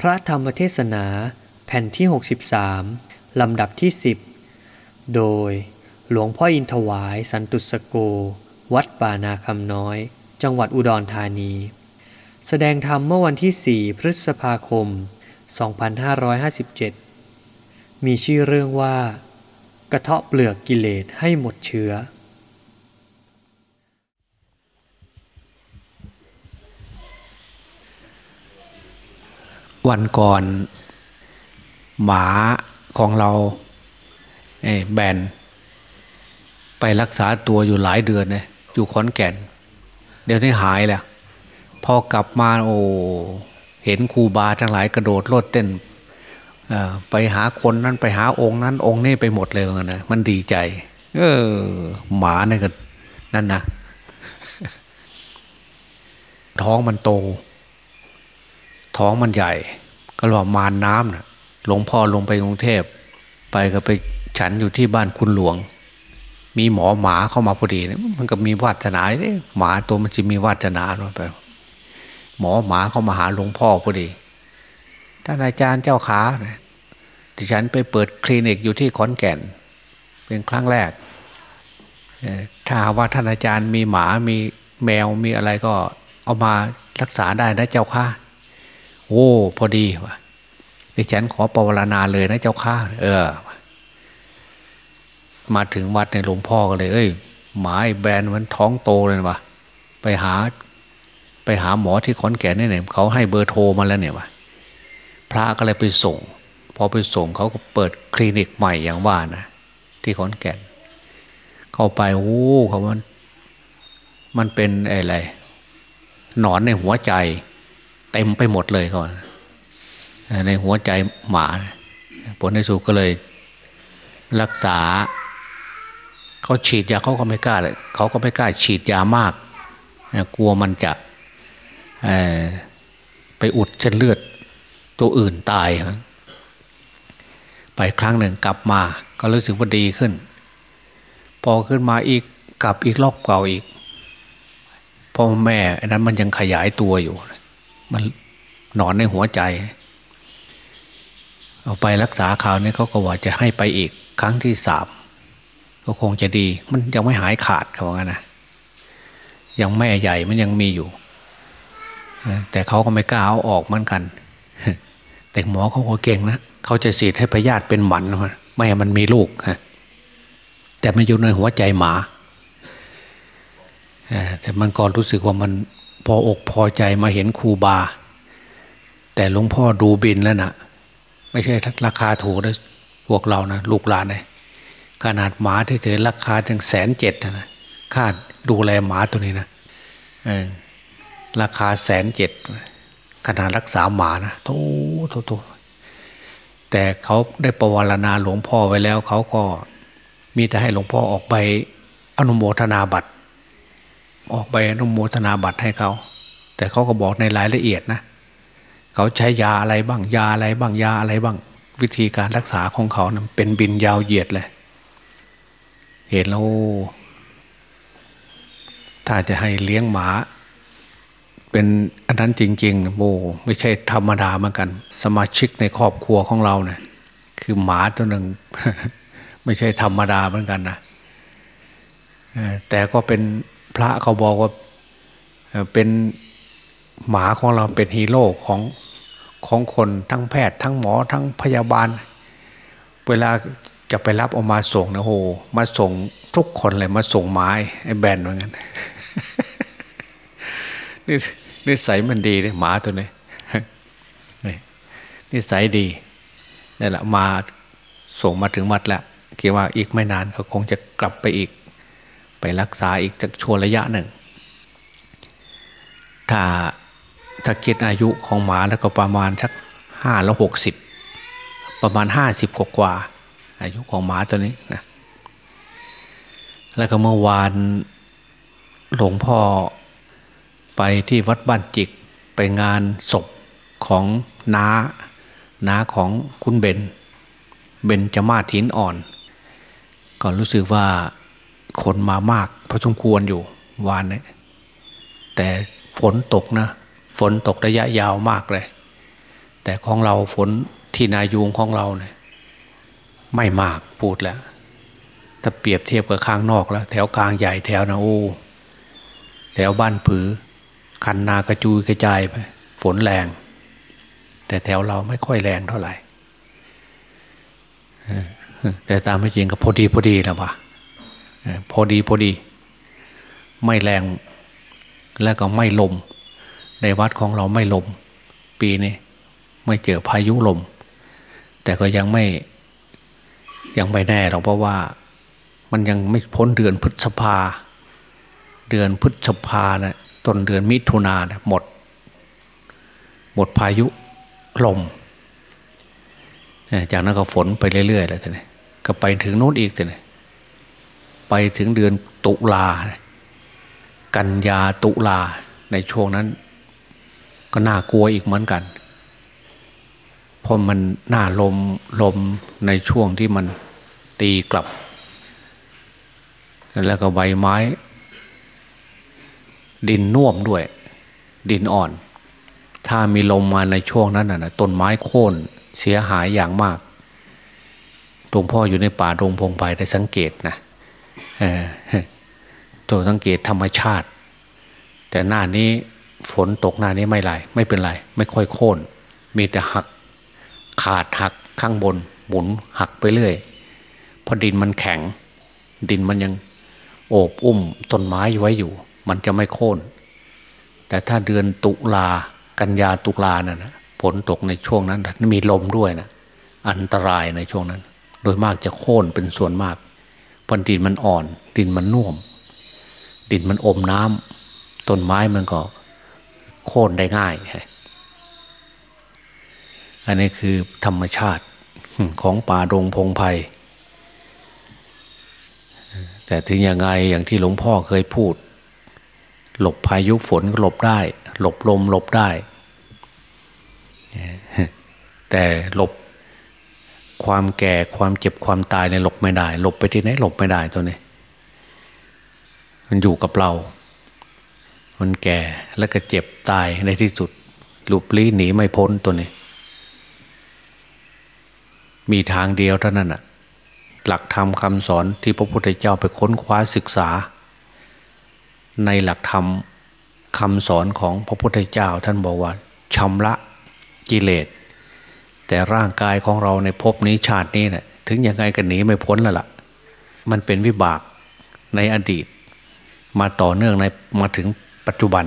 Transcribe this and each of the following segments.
พระธรรมเทศนาแผ่นที่ 63 ลำดับที่ 10 โดยหลวงพ่ออินทวายสันตุสโก วัดป่านาคำน้อย จังหวัดอุดรธานี แสดงธรรมเมื่อวันที่ 4 พฤษภาคม 2557 มีชื่อเรื่องว่า กระเทาะเปลือกกิเลสให้หมดเชื้อ วันก่อน หมาของเราไอ้แบน ไปรักษาตัวอยู่หลายเดือนเลยอยู่ขอนแก่น เดี๋ยวนี้หายแล้วพอกลับมาโอ้เห็นครูบาทั้งหลายกระโดดโลดเต้นไปหาคนนั้นไปหาองค์นั้นองค์นี้ไปหมดเลยนนะมันดีใจ เออ หมาเนี่ยก็นั่นนะท้องมันโต ท้องมันใหญ่ ก็รอมานน้ำนะหลวงพ่อลงไปกรุงเทพ ไปก็ไปฉันอยู่ที่บ้านคุณหลวง มีหมอหมาเข้ามาพอดีนะมันก็มีวาสนาเนี่ยหมาตัวมันจะมีวาสนาเนาะไปหมอหมาเข้ามาหาหลวงพ่อพอดีท่านอาจารย์เจ้าขาดิฉันไปเปิดคลินิกอยู่ที่ขอนแก่น เป็นครั้งแรกถ้าว่าท่านอาจารย์มีหมามีแมวมีอะไรก็เอามารักษาได้นะเจ้าค่ะ โอ้พอดีวะดิฉันขอปวารณาเลยนะเจ้าข้าเออ มาถึงวัดในหลวงพ่อก็เลย เอ้ยหมาไอ้แบรนด์มันท้องโตเลยวะไปหา ไปหาหมอที่ขอนแก่นนี่เนี่ยเขาให้เบอร์โทรมาแล้วเนี่ยวะพระก็เลยไปส่ง พอไปส่งเขาก็เปิดคลินิกใหม่อย่างว่านะที่ขอนแก่น เข้าไปโอ้เขามันมันเป็นอะไรหนอนในหัวใจ เต็มไปหมดเลยเขาว่าในหัวใจหมา ผลในสุก็เลย รักษา เขาฉีดยาเขาก็ไม่กล้าเลยเขาก็ไม่กล้าฉีดยามาก กลัวมันจะไปอุดเส้นเลือดตัวอื่นตาย ไปครั้งหนึ่งกลับมา ก็รู้สึกว่าดีขึ้น พอขึ้นมาอีกกลับอีกรอบเก่าอีกพ่อแม่อันนั้นมันยังขยายตัวอยู่ มันหนอนในหัวใจ เอาไปรักษาคราวนี้เขาก็ว่าจะให้ไปอีกครั้งที่สามก็คงจะดี มันยังไม่หายขาดเขาว่างั้นนะยังแม่ใหญ่มันยังมีอยู่แต่เขาก็ไม่กล้าเอาออกเหมือนกัน แต่หมอเขาก็เก่งนะเขาจะสีดให้พยาธิเป็นหมันไม่ให้มันมีลูกฮะแต่มันอยู่ในหัวใจหมาแต่มันก่อนรู้สึกว่ามัน พออกพอใจมาเห็นครูบา แต่หลวงพ่อดูบินแล้วนะไม่ใช่ราคาถูกนะพวกเรานะลูกหลานเลยขนาดหมาที่เจอราคาถึงแสนเจ็ดนะค่าดูแลหมาตัวนี้นะอราคาแสนเจ็ดขนาดรักษาหมานะโตโตโตแต่เขาได้ประวารณาหลวงพ่อไว้แล้ว เขาก็มีแต่ให้หลวงพ่อออกไปอนุโมทนาบัตร ออกไปอนุโมทนาบัตรให้เขา แต่เขาก็บอกในรายละเอียดนะ เขาใช้ยาอะไรบ้างยาอะไรบ้างยาอะไรบ้าง วิธีการรักษาของเขานะเป็นบินยาวเหยียดเลย เห็นแล้วถ้าจะให้เลี้ยงหมา เป็นอันนั้นจริงๆโมไม่ใช่ธรรมดาเหมือนกัน สมาชิกในครอบครัวของเราเนะี่ยคือหมาตัวหนึ่งไม่ใช่ธรรมดาเหมือนกันนะแต่ก็เป็น พระเขาบอกว่าเป็นหมาของเราเป็นฮีโร่ของของคนทั้งแพทย์ทั้งหมอทั้งพยาบาล เวลาจะไปรับออกมาส่งนะโหมาส่งทุกคนเลยมาส่งไม้ไอ้แบนเหมือนกันนี่นิสัยมันดีเลยหมาตัวนี้นิสัยดีนี่แหละมาส่งมาถึงวัดแล้วคิดว่าอีกไม่นานก็คงจะกลับไปอีก ไปรักษาอีกจากช่วงระยะหนึ่ง ถ้าถ้าคิดอายุของหมาแล้วก็ประมาณสักห้าแล้วหกสิบประมาณห้าสิบกว่า อายุของหมาตัวนี้นะแล้วก็เมื่อวานหลวงพ่อไปที่วัดบ้านจิกไปงานศพของน้าน้าของคุณเบนเบนจะมาถินอ่อนก็รู้สึกว่า คนมามากพอสมควรอยู่วานนี้แต่ฝนตกนะฝนตกระยะยาวมากเลย แต่ของเราฝนที่นายูงของเราเนี่ยไม่มากพูดแล้วถ้าเปรียบเทียบกับข้างนอกแล้ว แถวกลางใหญ่แถวนะโอ้แถวบ้านผือ คันนากระจุยกระจายไปฝนแรง แต่แถวเราไม่ค่อยแรงเท่าไหร่แต่ตามไม่จริงก็พอดีพอดีนะวะ พอดีพอดี ไม่แรงแล้วก็ไม่ลม ในวัดของเราไม่ลม ปีนี้ไม่เจอพายุลม แต่ก็ยังไม่ยังไม่แน่หรอกเพราะว่า มันยังไม่พ้นเดือนพฤษภา เดือนพฤษภานะต้นเดือนมิถุนานะหมด หมดพายุลม จากนั้นก็ฝนไปเรื่อยๆแล้วท่านก็ไปถึงโน้นอีกท่าน ไปถึงเดือนตุลา กันยาตุลาในช่วงนั้น ก็น่ากลัวอีกเหมือนกันเพราะมันหน้าลมลมในช่วงที่มันตีกลับ แล้วก็ใบไม้ ดินน่วมด้วย ดินอ่อน ถ้ามีลมมาในช่วงนั้นนะต้นไม้โค่นเสียหายอย่างมากหลวงพ่ออยู่ในป่าดงพงไผ่ได้สังเกตนะ ตัวสังเกตธรรมชาติ แต่หน้านี้ฝนตกหน้านี้ไม่ไรไม่เป็นไร ไม่ค่อยโค่นมีแต่หัก ขาดหักข้างบน หมุนหักไปเรื่อยเพราะดินมันแข็ง ดินมันยังโอบอุ้มต้นไม้ไว้อยู่ มันจะไม่โค่นแต่ถ้าเดือนตุลากันยาตุลานะ่ะฝนตกในช่วงนั้น มีลมด้วยนะอันตรายในช่วงนั้น โดยมากจะโค่นเป็นส่วนมาก พราะดินมันอ่อน ดินมันนุ่มดินมันอมน้ำต้นไม้มันก็โค่นได้ง่าย อันนี้คือธรรมชาติของป่าดงพงไพ่แต่ถึงยังไงอย่างที่หลวงพ่อเคยพูด หลบพายุฝนก็หลบได้ หลบลมหลบได้ แต่หลบ ความแก่ความเจ็บความตายในหลบไม่ได้หลบไปที่ไหนหลบไม่ได้ตัวนี้ มันอยู่กับเรา มันแก่แล้วก็เจ็บตายในที่สุดหลบลี้หนีไม่พ้นตัวนี้ มีทางเดียวเท่านั้นอะหลักธรรมคำสอนที่พระพุทธเจ้าไปค้นคว้าศึกษา ในหลักธรรมคำสอนของพระพุทธเจ้าท่านบอกว่าชำระกิเลส แต่ร่างกายของเราในภพนี้ชาตินี้เนะี่ยถึงยังไงก็หนีไม่พ้นแล้วละ่ะ มันเป็นวิบากในอดีต มาต่อเนื่องในมาถึงปัจจุบัน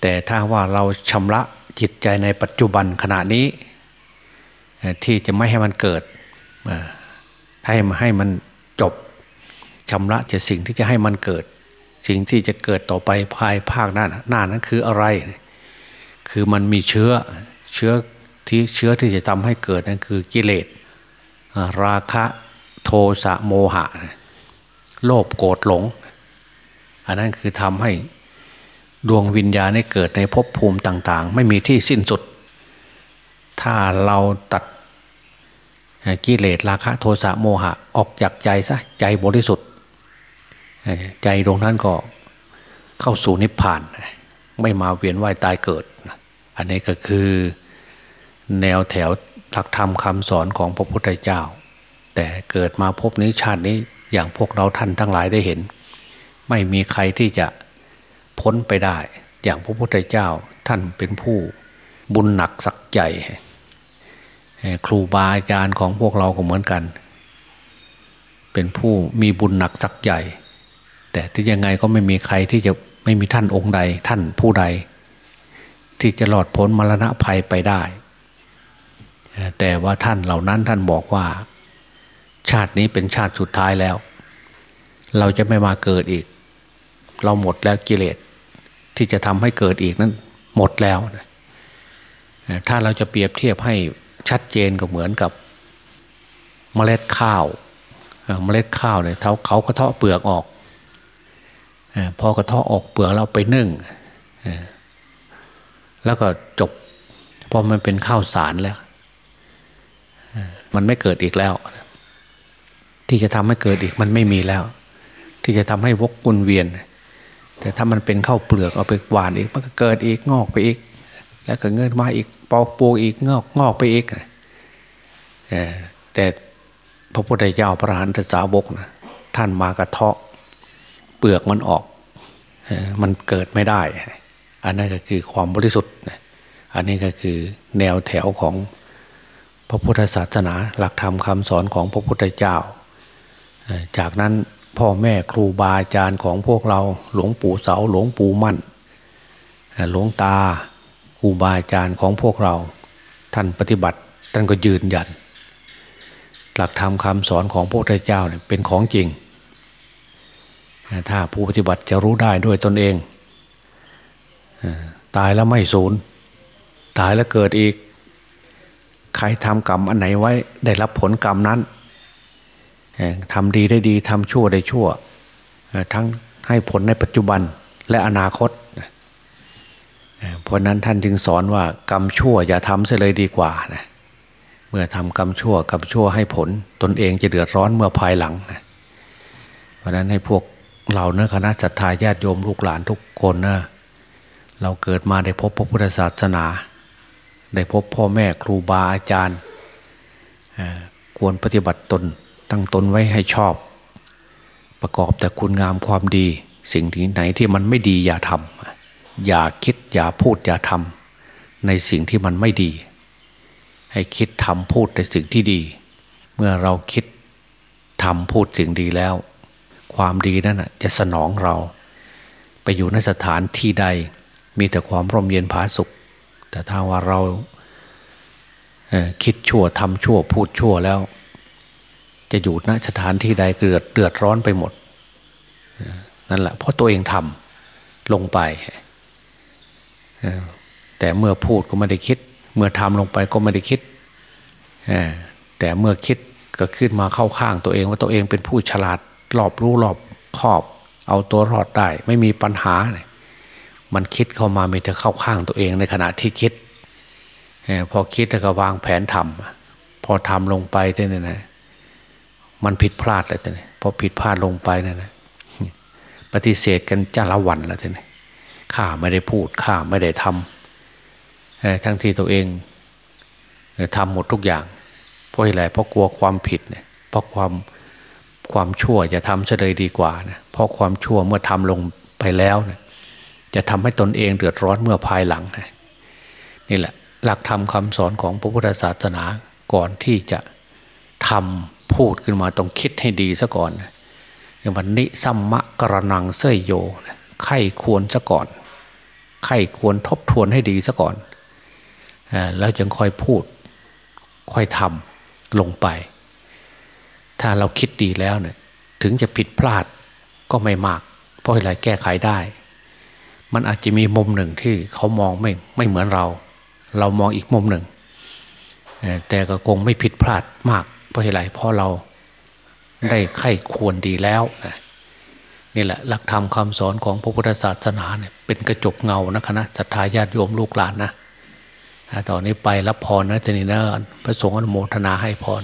แต่ถ้าว่าเราชำระจิตใจในปัจจุบันขณะนี้ ที่จะไม่ให้มันเกิดให้มาให้มันจบชำระจะสิ่งที่จะให้มันเกิด สิ่งที่จะเกิดต่อไปภายภาคหน้าหน้านั้นคืออะไร คือมันมีเชื้อเชื้อ ที่เชื้อที่จะทำให้เกิดนั่นคือกิเลสราคะโทสะโมหะ โลภโกรธหลง อันนั้นคือทำให้ดวงวิญญาณได้เกิดในภพภูมิต่าง ๆ ไม่มีที่สิ้นสุด ถ้าเราตัดกิเลสราคะโทสะโมหะออกจากใจซะใจบริสุทธิ์ ใจตรงนั้นก็เข้าสู่นิพพาน ไม่มาเวียนว่ายตายเกิด อันนี้ก็คือ แนวแถวหลักธรรมคำสอนของพระพุทธเจ้า แต่เกิดมาพบนี้ชาตินี้อย่างพวกเราท่านทั้งหลายได้เห็น ไม่มีใครที่จะพ้นไปได้ อย่างพระพุทธเจ้าท่านเป็นผู้บุญหนักสักใหญ่ครูบาอาจารย์ของพวกเราก็เหมือนกัน เป็นผู้มีบุญหนักสักใหญ่ แต่ที่ยังไงก็ไม่มีใครที่จะไม่มีท่านองค์ใดท่านผู้ใด ที่จะหลอดพ้นมรณะภัยไปได้ แต่ว่าท่านเหล่านั้นท่านบอกว่า ชาตินี้เป็นชาติสุดท้ายแล้ว เราจะไม่มาเกิดอีก เราหมดแล้วกิเลสที่จะทำให้เกิดอีกนั้นหมดแล้ว ถ้าเราจะเปรียบเทียบให้ชัดเจนก็เหมือนกับ เมล็ดข้าว เมล็ดข้าวเนี่ยเขาเขาก็เทาะเปลือกออกพอกระเทาะออกเปลือกเราไปนึ่งแล้วก็จบพอมันเป็นข้าวสารแล้ว มันไม่เกิดอีกแล้ว ที่จะทำให้เกิดอีกมันไม่มีแล้ว ที่จะทำให้วกวนเวียน แต่ถ้ามันเป็นข้าวเปลือกเอาไปหวานอีก มันก็เกิดอีกงอกไปอีก แล้วก็เงินมาอีกปอกปูอีกงอกงอกไปอีกแต่พระพุทธเจ้าพระหันตสาวกนะท่านมากระเทาะ เปลือกมันออกมันเกิดไม่ได้ อันนั้นก็คือความบริสุทธิ์ อันนี้ก็คือแนวแถวของ พระพุทธศาสนา หลักธรรมคำสอนของพระพุทธเจ้า จากนั้นพ่อแม่ครูบาอาจารย์ของพวกเราหลวงปู่เสาหลวงปู่มั่นหลวงตาครูบาอาจารย์ของพวกเรา ท่านปฏิบัติท่านก็ยืนยัน หลักธรรมคำสอนของพระพุทธเจ้าเนี่ยเป็นของจริง ถ้าผู้ปฏิบัติจะรู้ได้ด้วยตนเอง ตายแล้วไม่สูญตายแล้วเกิดอีก ใครทำกรรมอันไหนไว้ได้รับผลกรรมนั้นทำดีได้ดีทำชั่วได้ชั่ว ทั้งให้ผลในปัจจุบันและอนาคต เพราะนั้นท่านจึงสอนว่ากรรมชั่วอย่าทำเสียเลยดีกว่านะเมื่อทำกรรมชั่วกรรมชั่วให้ผล ตนเองจะเดือดร้อนเมื่อภายหลังนะเพราะนั้นให้พวกเราเนื้อคณะศรัทธาญาติโยมลูกหลานทุกคนนะเราเกิดมาได้พบพระพุทธศาสนา ได้พบพ่อแม่ครูบาอาจารย์ควรปฏิบัติตน ตั้งตนไว้ให้ชอบ ประกอบแต่คุณงามความดี สิ่งที่ไหนที่มันไม่ดีอย่าทำอย่าคิดอย่าพูดอย่าทำในสิ่งที่มันไม่ดี ให้คิดทำพูดในสิ่งที่ดี เมื่อเราคิดทำพูดสิ่งดีแล้ว ความดีนั้นจะสนองเรา ไปอยู่ในสถานที่ใดมีแต่ความร่มเย็นผาสุข แต่ถ้าว่าเราคิดชั่วทำชั่วพูดชั่วแล้ว จะอยู่ณสถานที่ใดเกิดเดือดร้อนไปหมดนั่นแหละเพราะตัวเองทำลงไปแต่เมื่อพูดก็ไม่ได้คิด เมื่อทำลงไปก็ไม่ได้คิดแต่เมื่อคิดก็ขึ้นมาเข้าข้างตัวเองว่าตัวเองเป็นผู้ฉลาดรอบรู้รอบคอบ เอาตัวรอดได้ ไม่มีปัญหาเลย มันคิดเข้ามามีแต่เข้าข้างตัวเองในขณะที่คิดพอคิดแล้วก็วางแผนทำพอทำลงไปเนี่ยนะมันผิดพลาดเลยเนี่ยพอผิดพลาดลงไปเนี่ยนะปฏิเสธกันจ้าละวันแล้วเนี่ยข้าไม่ได้พูดข้าไม่ได้ทำทั้งที่ตัวเองทำหมดทุกอย่าง เพราะอะไรเพราะกลัวความผิดเนี่ยเพราะความความชั่วจะทำเฉลยดีกว่านะเพราะความชั่วเมื่อทำลงไปแล้วเนี่ย จะทำให้ตนเองเดือดร้อนเมื่อภายหลังนี่แหละ หลักธรรมคาสอนของพระพุทธศาสนาก่อนที่จะทำพูดขึ้นมาต้องคิดให้ดีซะก่อนอย่างวันนี้สัมมะกระนังเสยโยไข้ควรซะก่อนไข้ควรทบทวนให้ดีซะก่อนแล้วจึงค่อยพูด ค่อยทำลงไป ถ้าเราคิดดีแล้วเนี่ยถึงจะผิดพลาดก็ไม่มาก เพราะอะไรแก้ไขได้ มันอาจจะมีมุมหนึ่งที่เขามองไม่ไม่เหมือนเรา เรามองอีกมุมหนึ่ง แต่ก็คงไม่ผิดพลาดมาก เพราะอะไรเพราะเราได้ไข้ควรดีแล้วนี่แหละหลักธรรมคำสอนของพระพุทธศาสนาเนี่ยเป็นกระจกเงานะคณะศรัทธาญาติโยมลูกหลานนะต่อนนี้ไปรับพรนะทีนี้นะพระสงฆ์อนุโมทนาให้พร